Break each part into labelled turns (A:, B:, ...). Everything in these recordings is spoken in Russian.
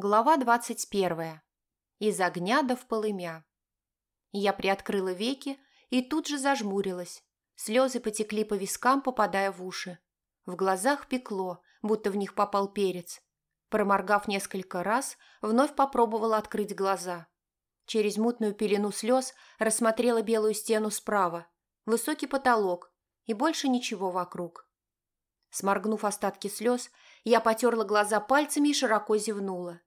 A: Глава двадцать первая. Из огня до полымя. Я приоткрыла веки и тут же зажмурилась. Слезы потекли по вискам, попадая в уши. В глазах пекло, будто в них попал перец. Проморгав несколько раз, вновь попробовала открыть глаза. Через мутную пелену слез рассмотрела белую стену справа, высокий потолок и больше ничего вокруг. Сморгнув остатки слез, я потерла глаза пальцами и широко зевнула.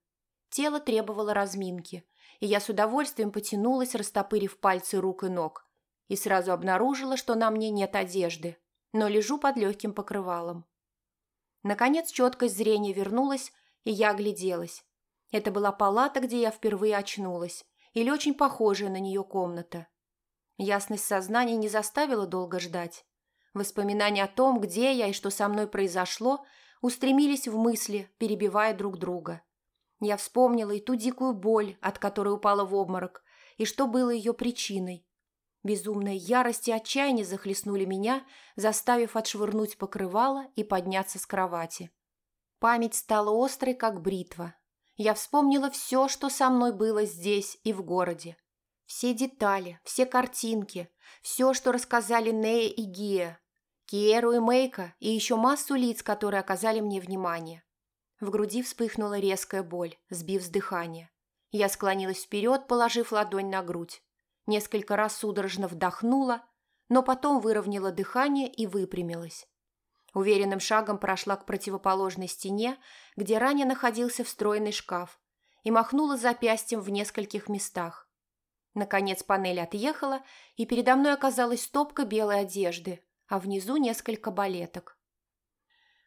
A: Тело требовало разминки, и я с удовольствием потянулась, растопырив пальцы рук и ног, и сразу обнаружила, что на мне нет одежды, но лежу под легким покрывалом. Наконец четкость зрения вернулась, и я огляделась. Это была палата, где я впервые очнулась, или очень похожая на нее комната. Ясность сознания не заставила долго ждать. Воспоминания о том, где я и что со мной произошло, устремились в мысли, перебивая друг друга. Я вспомнила и ту дикую боль, от которой упала в обморок, и что было ее причиной. Безумная ярость и отчаяние захлестнули меня, заставив отшвырнуть покрывало и подняться с кровати. Память стала острой, как бритва. Я вспомнила все, что со мной было здесь и в городе. Все детали, все картинки, все, что рассказали Нея и Гия, Киеру и Мейка и еще массу лиц, которые оказали мне внимание. В груди вспыхнула резкая боль, сбив с дыхания. Я склонилась вперед, положив ладонь на грудь. Несколько раз судорожно вдохнула, но потом выровняла дыхание и выпрямилась. Уверенным шагом прошла к противоположной стене, где ранее находился встроенный шкаф, и махнула запястьем в нескольких местах. Наконец панель отъехала, и передо мной оказалась стопка белой одежды, а внизу несколько балеток.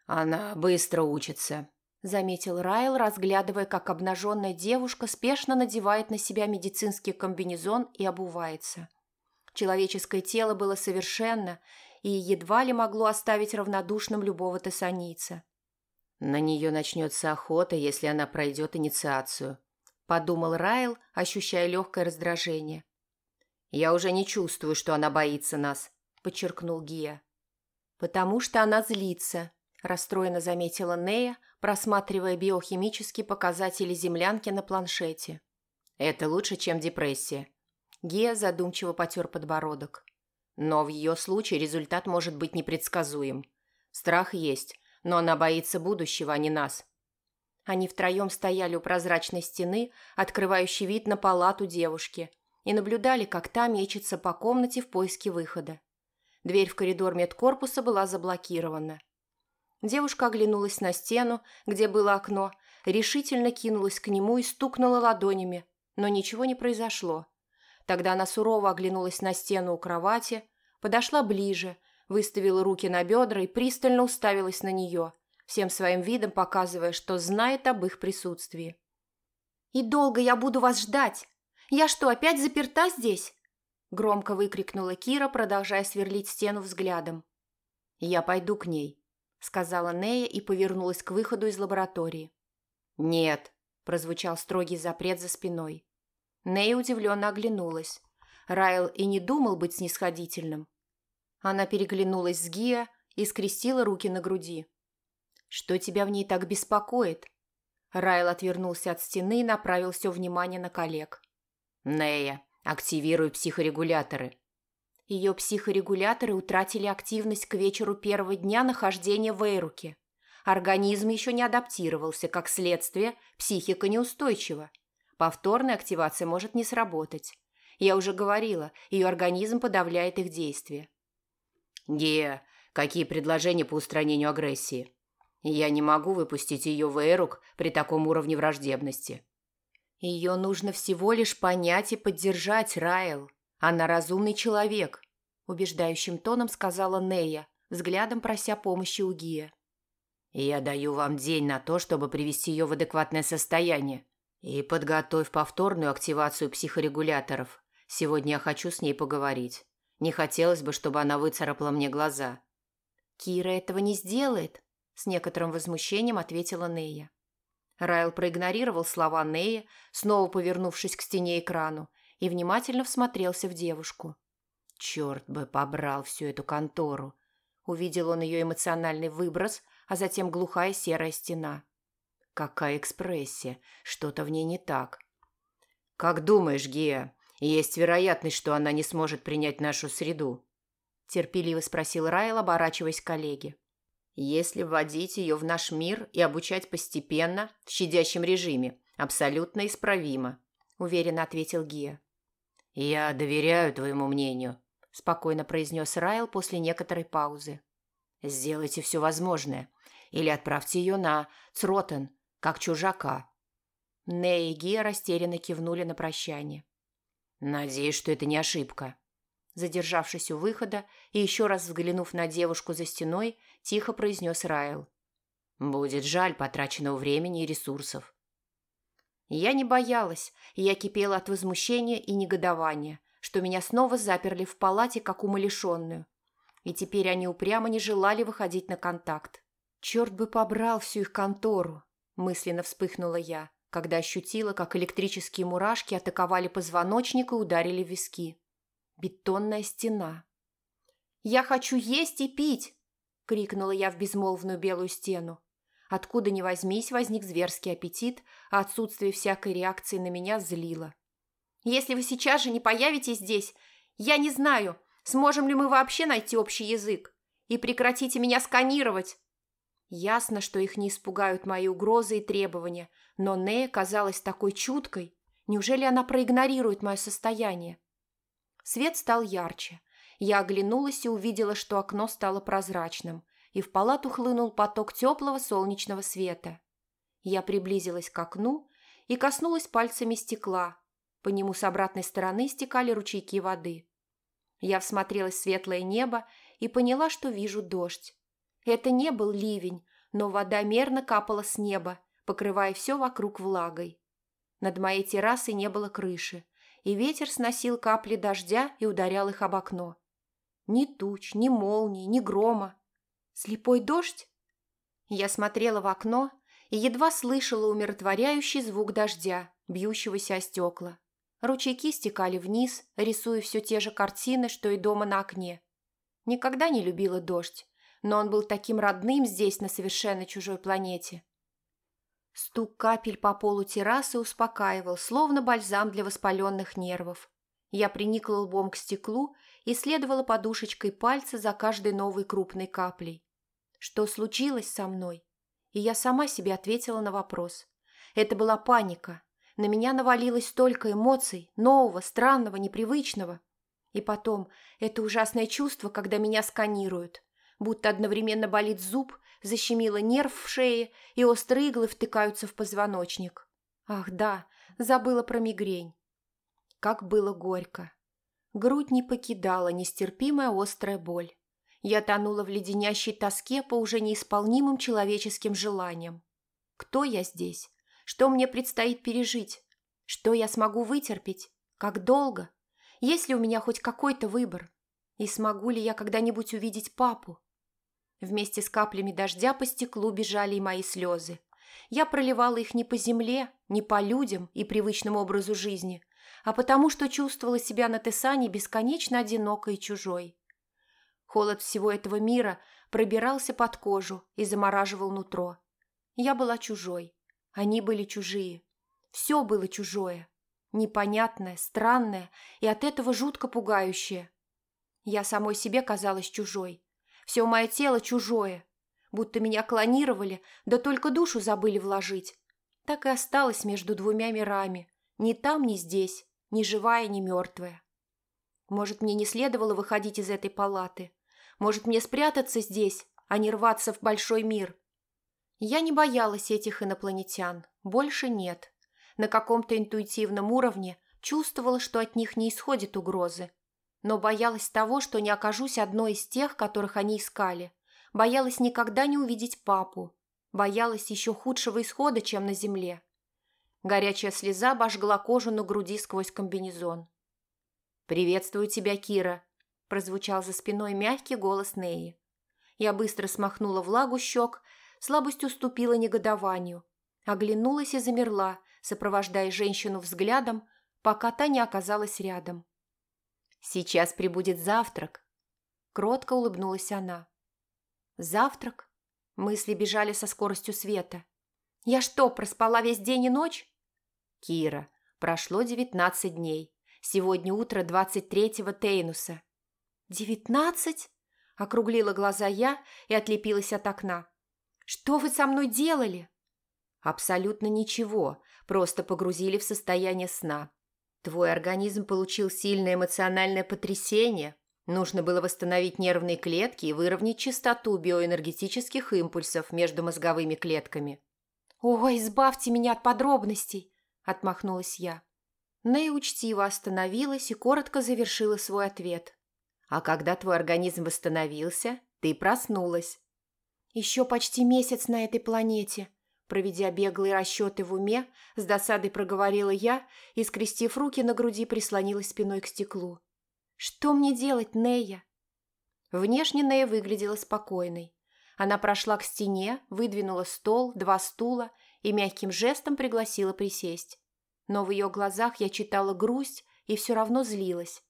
B: «Она быстро учится»,
A: заметил Райл, разглядывая, как обнаженная девушка спешно надевает на себя медицинский комбинезон и обувается. Человеческое тело было совершенно и едва ли могло оставить равнодушным любого тессанийца.
B: «На нее начнется охота, если она пройдет инициацию», – подумал Райл, ощущая легкое раздражение. «Я уже не чувствую, что она боится нас», – подчеркнул Гия.
A: «Потому что она злится», – расстроенно заметила Нея, просматривая биохимические показатели землянки на планшете.
B: «Это лучше, чем депрессия».
A: Гея задумчиво потер подбородок.
B: «Но в ее случае результат может быть непредсказуем. Страх есть, но она боится будущего, а не нас».
A: Они втроем стояли у прозрачной стены, открывающей вид на палату девушки, и наблюдали, как та мечется по комнате в поиске выхода. Дверь в коридор медкорпуса была заблокирована. Девушка оглянулась на стену, где было окно, решительно кинулась к нему и стукнула ладонями, но ничего не произошло. Тогда она сурово оглянулась на стену у кровати, подошла ближе, выставила руки на бедра и пристально уставилась на нее, всем своим видом показывая, что знает об их присутствии. «И долго я буду вас ждать? Я что, опять заперта здесь?» Громко выкрикнула Кира, продолжая сверлить стену взглядом.
B: «Я пойду к ней»,
A: сказала Нея и повернулась к выходу из лаборатории.
B: «Нет», –
A: прозвучал строгий запрет за спиной. Нея удивленно оглянулась. Райл и не думал быть снисходительным. Она переглянулась с Гия и скрестила руки на груди. «Что тебя в ней так беспокоит?» Райл отвернулся от стены и направил все внимание на коллег.
B: «Нея, активируй психорегуляторы»,
A: ее психорегуляторы утратили активность к вечеру первого дня нахождения в Эйруке. Организм еще не адаптировался, как следствие, психика неустойчива. Повторная активация может не сработать. Я уже говорила, ее организм подавляет их действие.
B: Гея, какие предложения по устранению агрессии? Я не могу выпустить ее в Эйрук при таком уровне враждебности.
A: Ее нужно всего лишь понять и поддержать, Райл. «Она разумный человек», – убеждающим тоном сказала Нея, взглядом прося помощи у Гия.
B: «Я даю вам день на то, чтобы привести ее в адекватное состояние. И подготовь повторную активацию психорегуляторов. Сегодня я хочу с ней поговорить. Не хотелось бы, чтобы она выцарапала мне глаза».
A: «Кира этого не сделает», – с некоторым возмущением ответила Нея. Райл проигнорировал слова Неи, снова повернувшись к стене экрану, и внимательно всмотрелся в девушку.
B: «Черт бы побрал всю эту контору!»
A: Увидел он ее эмоциональный выброс, а затем глухая серая стена.
B: Какая экспрессия, что-то в ней не так. Как думаешь, Гия, есть вероятность, что она не сможет принять нашу среду? Терпеливо спросил Райл, оборачиваясь к коллеге. Если вводить ее в наш мир и обучать постепенно, в щадящем режиме, абсолютно исправимо, уверенно ответил Гия. «Я доверяю твоему мнению», – спокойно произнес Райл после некоторой паузы. «Сделайте все возможное. Или отправьте ее на Цротен, как чужака». Ней и Гия растерянно кивнули на прощание. «Надеюсь, что это не ошибка». Задержавшись у выхода и еще раз взглянув на девушку за стеной, тихо произнес Райл. «Будет жаль потраченного времени и ресурсов. Я не боялась, я кипела от возмущения и негодования, что меня снова заперли в палате, как умалишенную. И теперь они упрямо не желали выходить на контакт. «Черт бы побрал всю их контору!» – мысленно вспыхнула я, когда ощутила, как электрические мурашки атаковали позвоночник и ударили в виски. Бетонная стена. «Я хочу есть и пить!» – крикнула я в безмолвную белую стену. Откуда ни возьмись, возник зверский аппетит, а отсутствие всякой реакции на меня злило. «Если вы сейчас же не появитесь здесь, я не знаю, сможем ли мы вообще найти общий язык. И прекратите меня сканировать!» Ясно, что их не испугают мои угрозы и требования, но Нея казалась такой чуткой. Неужели она проигнорирует мое состояние? Свет стал ярче. Я оглянулась и увидела, что окно стало прозрачным – и в палату хлынул поток теплого солнечного света. Я приблизилась к окну и коснулась пальцами стекла. По нему с обратной стороны стекали ручейки воды. Я всмотрелась в светлое небо и поняла, что вижу дождь. Это не был ливень, но вода мерно капала с неба, покрывая все вокруг влагой. Над моей террасой не было крыши, и ветер сносил капли дождя и ударял их об окно. Ни туч, ни молний, ни грома. Слепой дождь? Я смотрела в окно и едва слышала умиротворяющий звук дождя, бьющегося о стекла. Ручейки стекали вниз, рисуя все те же картины, что и дома на окне. Никогда не любила дождь, но он был таким родным здесь, на совершенно чужой планете. Стук капель по полу террасы успокаивал, словно бальзам для воспаленных нервов. Я приникла лбом к стеклу и следовала подушечкой пальца за каждой новой крупной каплей. Что случилось со мной? И я сама себе ответила на вопрос. Это была паника. На меня навалилось столько эмоций, нового, странного, непривычного. И потом, это ужасное чувство, когда меня сканируют. Будто одновременно болит зуб, защемило нерв в шее, и острые иглы втыкаются в позвоночник. Ах да, забыла про мигрень. Как было горько. Грудь не покидала нестерпимая острая боль. Я тонула в леденящей тоске по уже неисполнимым человеческим желаниям. Кто я здесь? Что мне предстоит пережить? Что я смогу вытерпеть? Как долго? Есть ли у меня хоть какой-то выбор? И смогу ли я когда-нибудь увидеть папу? Вместе с каплями дождя по стеклу бежали и мои слезы. Я проливала их не по земле, не по людям и привычному образу жизни, а потому что чувствовала себя на Тесане бесконечно одинокой и чужой. Холод всего этого мира пробирался под кожу и замораживал нутро. Я была чужой. Они были чужие. Все было чужое. Непонятное, странное и от этого жутко пугающее. Я самой себе казалась чужой. Все мое тело чужое. Будто меня клонировали, да только душу забыли вложить. Так и осталась между двумя мирами. Ни там, ни здесь, ни живая, ни мертвая. Может, мне не следовало выходить из этой палаты. Может, мне спрятаться здесь, а не рваться в большой мир? Я не боялась этих инопланетян. Больше нет. На каком-то интуитивном уровне чувствовала, что от них не исходит угрозы. Но боялась того, что не окажусь одной из тех, которых они искали. Боялась никогда не увидеть папу. Боялась еще худшего исхода, чем на земле. Горячая слеза обожгла кожу на груди сквозь комбинезон. «Приветствую тебя, Кира», прозвучал за спиной мягкий голос Неи. Я быстро смахнула влагу щек, слабость уступила негодованию. Оглянулась и замерла, сопровождая женщину взглядом, пока та не оказалась рядом. «Сейчас прибудет завтрак», — кротко улыбнулась она. «Завтрак?» Мысли бежали со скоростью света.
A: Я что, проспала весь день и ночь?
B: Кира, прошло девятнадцать дней. Сегодня утро двадцать третьего Тейнуса.
A: Девятнадцать? Округлила глаза я и отлепилась от окна. Что вы со мной делали?
B: Абсолютно ничего, просто погрузили в состояние сна. Твой организм получил сильное эмоциональное потрясение. Нужно было восстановить нервные клетки и выровнять частоту биоэнергетических импульсов между мозговыми клетками.
A: «Ой, избавьте меня от подробностей!» – отмахнулась я. Нэй учтиво остановилась и коротко завершила свой ответ.
B: «А когда твой организм восстановился, ты проснулась».
A: «Еще почти месяц на этой планете», Проведя беглые расчеты в уме, с досадой проговорила я и, скрестив руки на груди, прислонилась спиной к стеклу. «Что мне делать, Нея?» Внешне Нея выглядела спокойной. Она прошла к стене, выдвинула стол, два стула и мягким жестом пригласила присесть. Но в ее глазах я читала грусть и все равно злилась.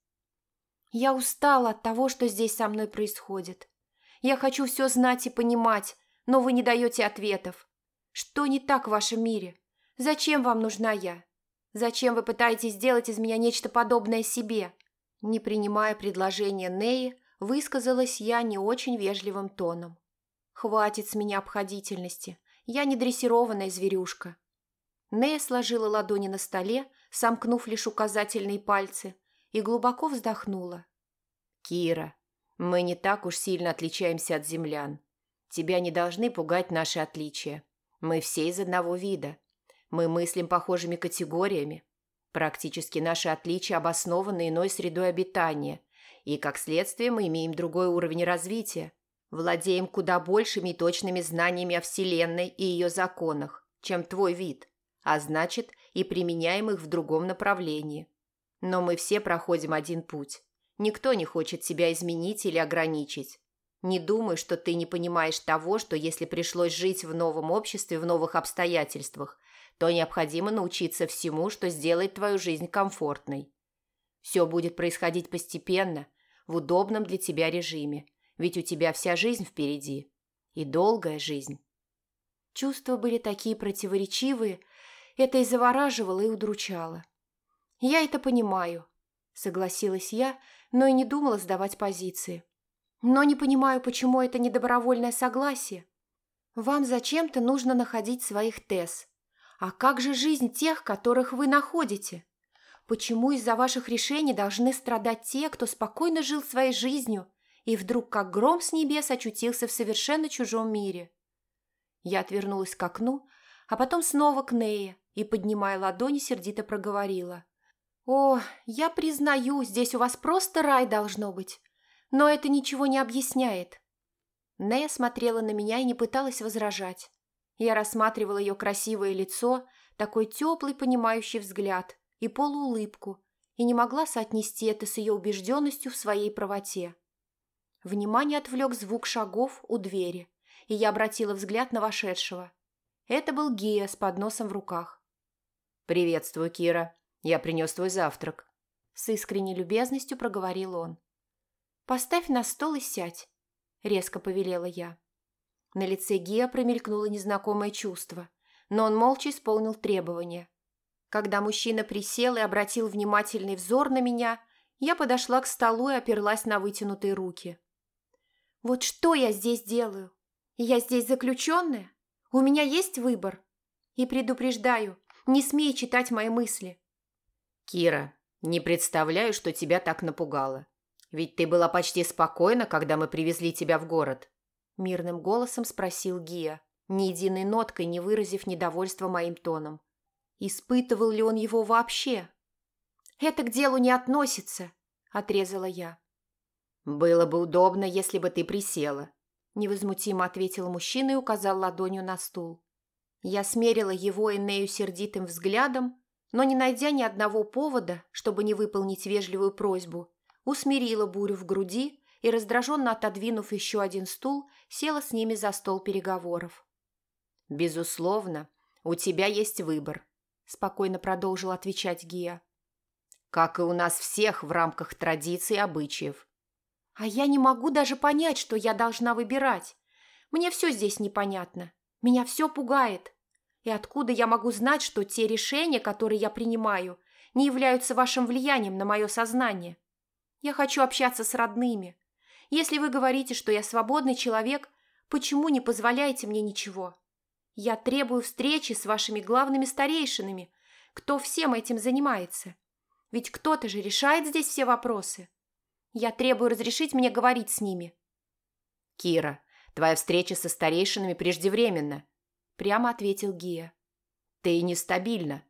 A: «Я устала от того, что здесь со мной происходит. Я хочу все знать и понимать, но вы не даете ответов. Что не так в вашем мире? Зачем вам нужна я? Зачем вы пытаетесь сделать из меня нечто подобное себе? Не принимая предложение Неи, высказалась я не очень вежливым тоном. Хватит с меня обходительности. Я не дрессированная зверюшка. Нея сложила ладони на столе, сомкнув лишь указательные пальцы, и глубоко вздохнула.
B: «Кира, мы не так уж сильно отличаемся от землян. Тебя не должны пугать наши отличия. Мы все из одного вида. Мы мыслим похожими категориями. Практически наши отличия обоснованы иной средой обитания, и, как следствие, мы имеем другой уровень развития, владеем куда большими и точными знаниями о Вселенной и ее законах, чем твой вид, а значит, и применяем их в другом направлении. Но мы все проходим один путь. Никто не хочет себя изменить или ограничить. Не думаю, что ты не понимаешь того, что если пришлось жить в новом обществе, в новых обстоятельствах, то необходимо научиться всему, что сделает твою жизнь комфортной. Все будет происходить постепенно, в удобном для тебя режиме, ведь у тебя вся жизнь впереди. И долгая жизнь.
A: Чувства были такие противоречивые, это и завораживало, и удручало. «Я это понимаю», — согласилась я, но и не думала сдавать позиции. Но не понимаю, почему это не добровольное согласие. Вам зачем-то нужно находить своих ТЭС. А как же жизнь тех, которых вы находите? Почему из-за ваших решений должны страдать те, кто спокойно жил своей жизнью и вдруг как гром с небес очутился в совершенно чужом мире? Я отвернулась к окну, а потом снова к Нее и, поднимая ладони, сердито проговорила. «О, я признаю, здесь у вас просто рай должно быть. Но это ничего не объясняет. Нея смотрела на меня и не пыталась возражать. Я рассматривала ее красивое лицо, такой теплый, понимающий взгляд и полуулыбку, и не могла соотнести это с ее убежденностью в своей правоте. Внимание отвлек звук шагов у двери, и я обратила взгляд на вошедшего. Это был Гия с подносом в руках.
B: «Приветствую, Кира. Я принес твой завтрак», —
A: с искренней любезностью проговорил он. «Поставь на стол и сядь», – резко повелела я. На лице Геа промелькнуло незнакомое чувство, но он молча исполнил требования. Когда мужчина присел и обратил внимательный взор на меня, я подошла к столу и оперлась на вытянутые руки. «Вот что я здесь делаю? Я здесь заключенная? У меня есть выбор? И предупреждаю, не смей читать мои мысли».
B: «Кира, не представляю, что тебя так напугало. Ведь ты была почти спокойна, когда мы привезли тебя в город?»
A: Мирным голосом спросил Гия, ни единой ноткой не выразив недовольства моим тоном. Испытывал ли он его вообще? «Это к делу не относится», – отрезала я.
B: «Было бы удобно, если бы ты присела», –
A: невозмутимо ответил мужчина и указал ладонью на стул. Я смерила его и Нею сердитым взглядом, но, не найдя ни одного повода, чтобы не выполнить вежливую просьбу, усмирила бурю в груди и, раздраженно отодвинув еще один стул, села с ними за стол переговоров.
B: «Безусловно, у тебя есть выбор», – спокойно продолжил отвечать Гия. «Как и у нас всех в рамках традиций и обычаев».
A: «А я не могу даже понять, что я должна выбирать. Мне все здесь непонятно. Меня все пугает. И откуда я могу знать, что те решения, которые я принимаю, не являются вашим влиянием на мое сознание? Я хочу общаться с родными. Если вы говорите, что я свободный человек, почему не позволяете мне ничего? Я требую встречи с вашими главными старейшинами, кто всем этим занимается. Ведь кто-то же решает здесь все вопросы. Я требую разрешить мне говорить с ними.
B: Кира, твоя встреча со старейшинами преждевременна, прямо ответил Гия. Ты нестабильна.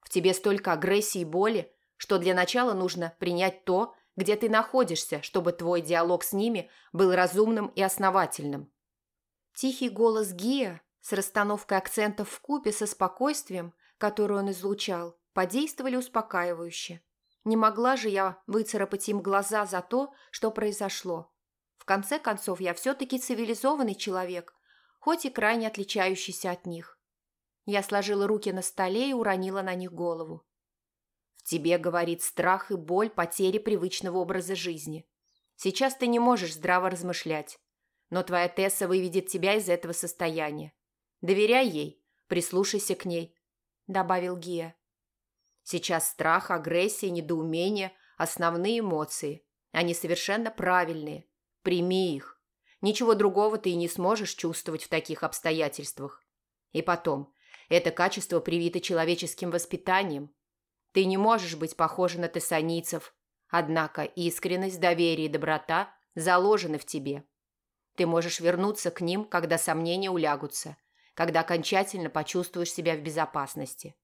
B: В тебе столько агрессии и боли, что для начала нужно принять то, где ты находишься, чтобы твой диалог с ними был разумным и основательным.
A: Тихий голос Гия с расстановкой акцентов в купе со спокойствием, которое он излучал, подействовали успокаивающе. Не могла же я выцарапать им глаза за то, что произошло. В конце концов, я все-таки цивилизованный человек, хоть и крайне отличающийся от них. Я сложила руки на столе и уронила на них голову тебе говорит страх и боль потери привычного образа жизни. Сейчас ты не можешь здраво размышлять, но твоя Тесса выведет тебя из этого состояния. Доверяй ей, прислушайся к ней», – добавил Гия. «Сейчас страх, агрессия, недоумение – основные эмоции. Они совершенно правильные. Прими их. Ничего другого ты и не сможешь чувствовать в таких обстоятельствах. И потом, это качество привито человеческим воспитанием, ты не можешь быть похожа на тессанийцев, однако искренность, доверие и доброта заложены в тебе. Ты можешь вернуться к ним, когда сомнения улягутся, когда окончательно почувствуешь себя в безопасности.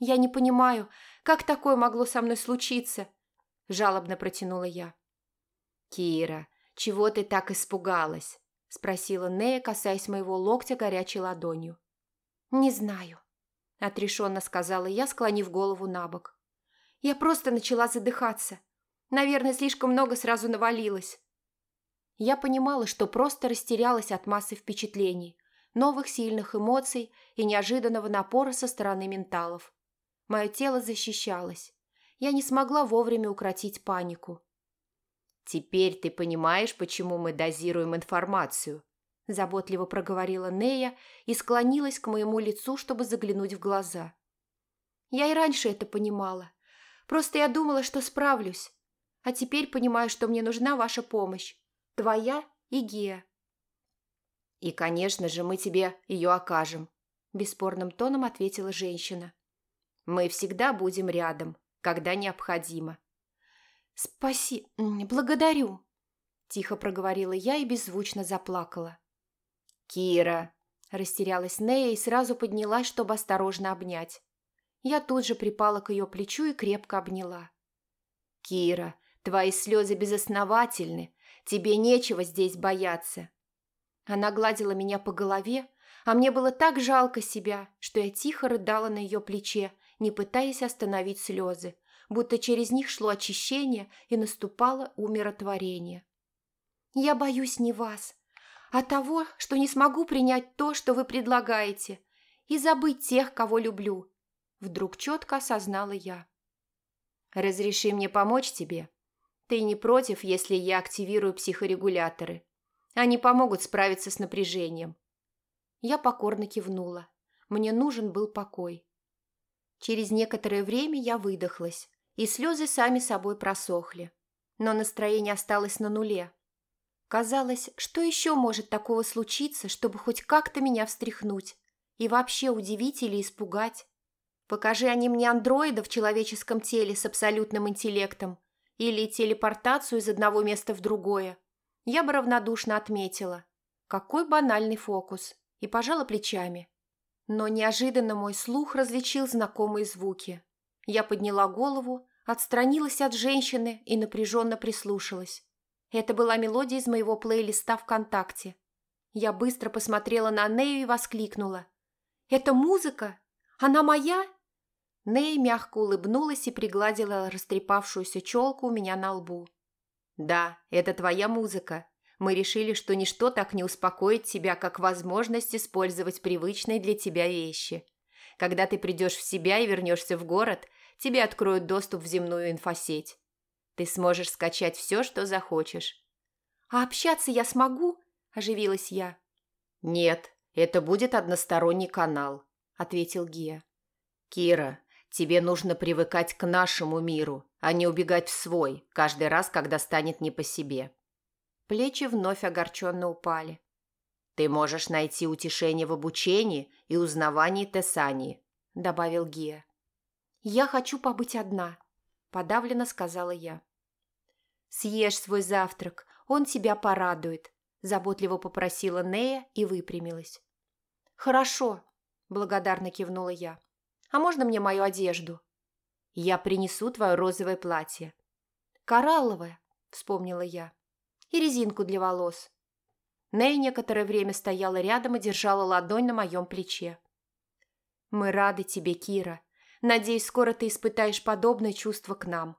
A: «Я не понимаю, как такое могло со мной случиться?» – жалобно протянула я.
B: «Кира, чего ты так испугалась?» – спросила Нея, касаясь моего локтя горячей ладонью.
A: «Не знаю», – отрешенно сказала я, склонив голову на бок. «Я просто начала задыхаться. Наверное, слишком много сразу навалилось». Я понимала, что просто растерялась от массы впечатлений, новых сильных эмоций и неожиданного напора со стороны менталов. Мое тело защищалось. Я не смогла вовремя укротить панику.
B: «Теперь ты понимаешь, почему мы дозируем информацию», – заботливо проговорила Нея и склонилась к моему лицу, чтобы заглянуть в глаза.
A: «Я и раньше это понимала. Просто я думала, что справлюсь. А теперь понимаю, что мне нужна ваша помощь. Твоя и Гея».
B: «И, конечно же, мы тебе ее окажем», – бесспорным тоном ответила женщина. «Мы всегда будем рядом, когда необходимо».
A: «Спаси... благодарю», – тихо проговорила я и беззвучно заплакала.
B: «Кира!» – растерялась Нея и сразу поднялась, чтобы осторожно обнять.
A: Я тут же припала к ее плечу и крепко обняла.
B: «Кира, твои слезы безосновательны, тебе нечего здесь бояться».
A: Она гладила меня по голове, а мне было так жалко себя, что я тихо рыдала на ее плече, не пытаясь остановить слезы, будто через них шло очищение и наступало умиротворение. «Я боюсь не вас, а того, что не смогу принять то, что вы предлагаете, и забыть тех, кого люблю», – вдруг четко осознала я.
B: «Разреши мне помочь тебе. Ты не против, если я активирую психорегуляторы? Они помогут справиться с напряжением».
A: Я покорно кивнула. Мне нужен был покой. Через некоторое время я выдохлась, и слезы сами собой просохли. Но настроение осталось на нуле. Казалось, что еще может такого случиться, чтобы хоть как-то меня встряхнуть и вообще удивить или испугать? Покажи они мне андроида в человеческом теле с абсолютным интеллектом или телепортацию из одного места в другое. Я бы равнодушно отметила. Какой банальный фокус. И пожала плечами. Но неожиданно мой слух различил знакомые звуки. Я подняла голову, отстранилась от женщины и напряженно прислушалась. Это была мелодия из моего плейлиста ВКонтакте. Я быстро посмотрела на Нею и воскликнула. «Это музыка? Она моя?» Нея мягко улыбнулась и пригладила растрепавшуюся челку у меня на лбу.
B: «Да, это твоя музыка. Мы решили, что ничто так не успокоит тебя, как возможность использовать привычные для тебя вещи. Когда ты придешь в себя и вернешься в город, тебе откроют доступ в земную инфосеть. Ты сможешь скачать все, что захочешь».
A: «А общаться я смогу?» – оживилась я.
B: «Нет, это будет односторонний канал.
A: – ответил Гия.
B: «Кира, тебе нужно привыкать к нашему миру, а не убегать в свой, каждый раз, когда станет не по себе».
A: Плечи вновь огорченно упали.
B: «Ты можешь найти утешение в обучении и узнавании Тесании», – добавил Гия.
A: «Я хочу побыть одна», – подавленно сказала я. «Съешь свой завтрак, он тебя порадует», – заботливо попросила Нея и выпрямилась. «Хорошо», – благодарно кивнула я. «А можно мне мою одежду?» «Я принесу твое розовое платье». «Коралловое», – вспомнила я. «И резинку для волос». Нэй некоторое время стояла рядом и держала ладонь на моем плече. «Мы рады тебе, Кира. Надеюсь, скоро ты испытаешь подобное чувство к нам».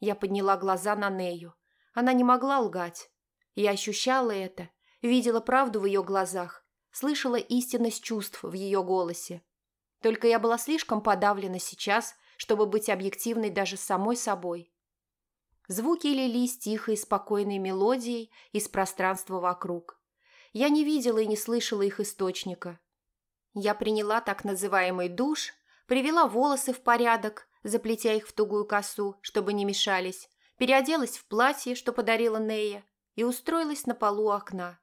A: Я подняла глаза на Нею. Она не могла лгать. Я ощущала это, видела правду в ее глазах, слышала истинность чувств в ее голосе. Только я была слишком подавлена сейчас, чтобы быть объективной даже самой собой. Звуки лились тихой спокойной мелодией из пространства вокруг. Я не видела и не слышала их источника. Я приняла так называемый душ, привела волосы в порядок, заплетя их в тугую косу, чтобы не мешались, переоделась в платье, что подарила Нея, и устроилась на полу окна.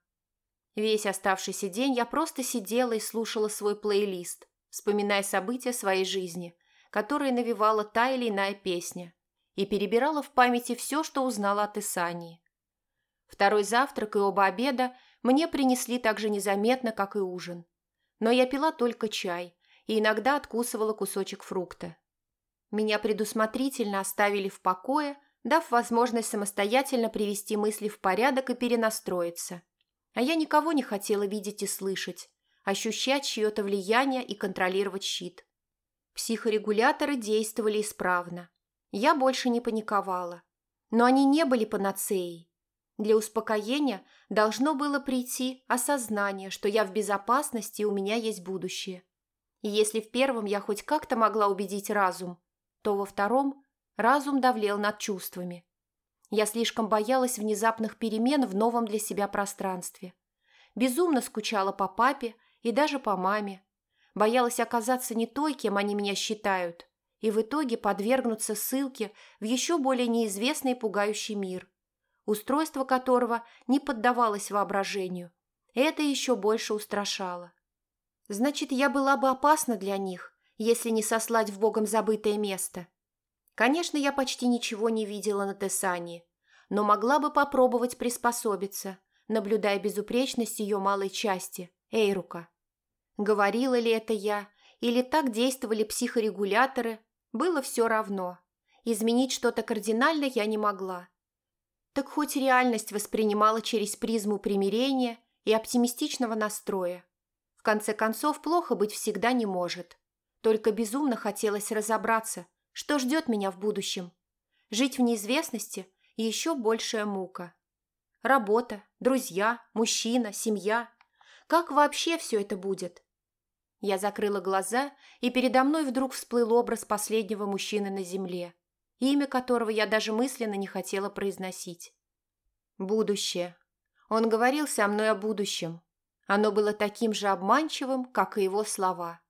A: Весь оставшийся день я просто сидела и слушала свой плейлист, вспоминая события своей жизни, которые навевала та или иная песня, и перебирала в памяти все, что узнала от Исании. Второй завтрак и оба обеда мне принесли так же незаметно, как и ужин. Но я пила только чай и иногда откусывала кусочек фрукта. Меня предусмотрительно оставили в покое, дав возможность самостоятельно привести мысли в порядок и перенастроиться. А я никого не хотела видеть и слышать, ощущать чье-то влияние и контролировать щит. Психорегуляторы действовали исправно. Я больше не паниковала. Но они не были панацеей. Для успокоения должно было прийти осознание, что я в безопасности и у меня есть будущее. И если в первом я хоть как-то могла убедить разум, то во втором разум давлел над чувствами. Я слишком боялась внезапных перемен в новом для себя пространстве. Безумно скучала по папе и даже по маме. Боялась оказаться не той, кем они меня считают, и в итоге подвергнуться ссылке в еще более неизвестный и пугающий мир, устройство которого не поддавалось воображению. Это еще больше устрашало. Значит, я была бы опасна для них, если не сослать в богом забытое место. Конечно, я почти ничего не видела на Тесане, но могла бы попробовать приспособиться, наблюдая безупречность ее малой части, Эйрука. Говорила ли это я, или так действовали психорегуляторы, было все равно. Изменить что-то кардинально я не могла. Так хоть реальность воспринимала через призму примирения и оптимистичного настроя. Конце концов, плохо быть всегда не может. Только безумно хотелось разобраться, что ждет меня в будущем. Жить в неизвестности – еще большая мука. Работа, друзья, мужчина, семья. Как вообще все это будет? Я закрыла глаза, и передо мной вдруг всплыл образ последнего мужчины на земле, имя которого я даже мысленно не хотела произносить. Будущее. Он говорил со мной о будущем. Оно было таким же обманчивым, как и его слова.